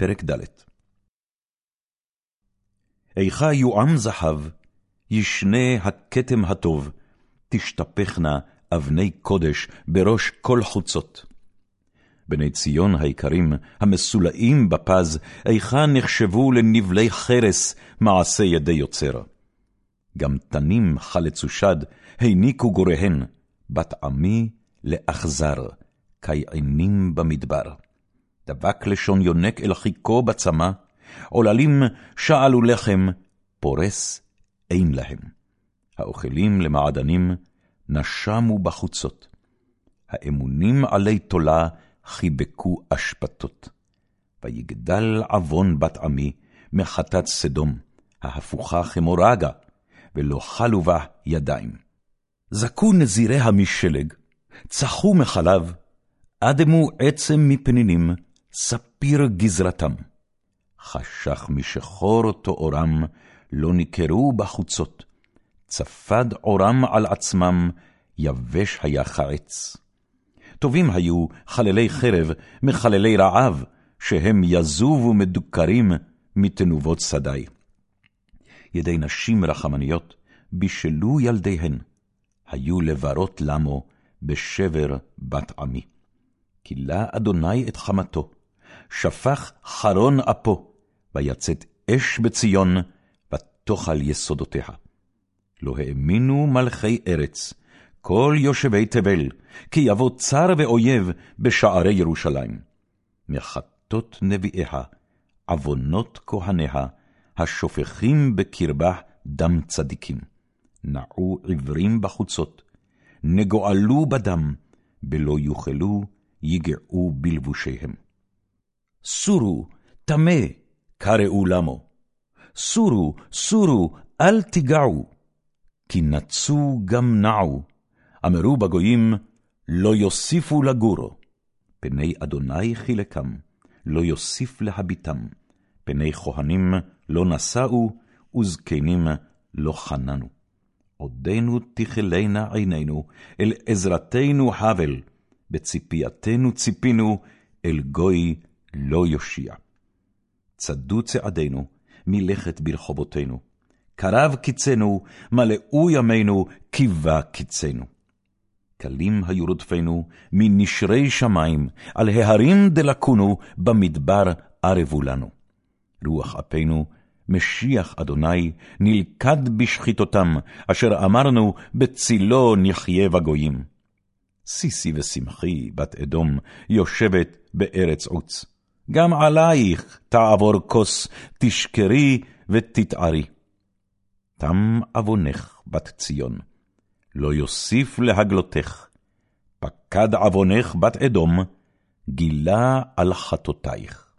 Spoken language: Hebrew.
פרק ד' איכה יועם זהב, ישנה הכתם הטוב, תשתפכנה אבני קודש בראש כל חוצות. בני ציון היקרים, המסולאים בפז, איכה נחשבו לנבלי חרס, מעשה ידי יוצר. גם תנים חלצו שד, הניקו גוריהן, בת עמי לאכזר, כיענים במדבר. דבק לשון יונק אל חיכו בצמא, עוללים שאלו לחם, פורס אין להם. האוכלים למעדנים, נשמו בחוצות. האמונים עלי תולה, חיבקו אשפתות. ויגדל עוון בת עמי מחטאת סדום, ההפוכה כמורגה, ולא חלו בה ידיים. זכו נזיריה משלג, צחו מחלב, אדמו עצם מפנינים, ספיר גזרתם. חשך משחור תוארם, לא ניכרו בחוצות. צפד עורם על עצמם, יבש היה חעץ. טובים היו חללי חרב מחללי רעב, שהם יזובו מדוכרים מתנובות שדי. ידי נשים רחמניות בישלו ילדיהן, היו לברות למו בשבר בת עמי. כילה אדוני את חמתו, שפך חרון אפו, ויצאת אש בציון, ותאכל יסודותיה. לא האמינו מלכי ארץ, כל יושבי תבל, כי יבוא צר ואויב בשערי ירושלים. מחטות נביאיה, עוונות כהניה, השופכים בקרבה דם צדיקים. נעו עברים בחוצות, נגועלו בדם, בלא יוכלו, יגעו בלבושיהם. סורו, טמא, קראו למו. סורו, סורו, אל תיגעו. כי נצו גם נעו, אמרו בגויים, לא יוסיפו לגורו. פני אדוני חילקם, לא יוסיף להביטם. פני כהנים לא נשאו, וזקנים לא חננו. עודנו תכלנה עינינו, אל עזרתנו הבל, בציפייתנו ציפינו, אל גוי לא יושיע. צדו צעדינו, מלכת ברחובותינו. קרב קיצנו, מלאו ימינו, קיבה קיצנו. קלים היו רודפינו, מנשרי שמים, על ההרים דלקונו, במדבר ערבו לנו. רוח אפינו, משיח אדוני, נלכד בשחיתותם, אשר אמרנו, בצילו נחיה בגויים. סיסי ושמחי, בת אדום, יושבת בארץ עוץ. גם עלייך תעבור כוס, תשקרי ותתערי. תם עוונך, בת ציון, לא יוסיף להגלותך. פקד עוונך, בת אדום, גילה על חטאותייך.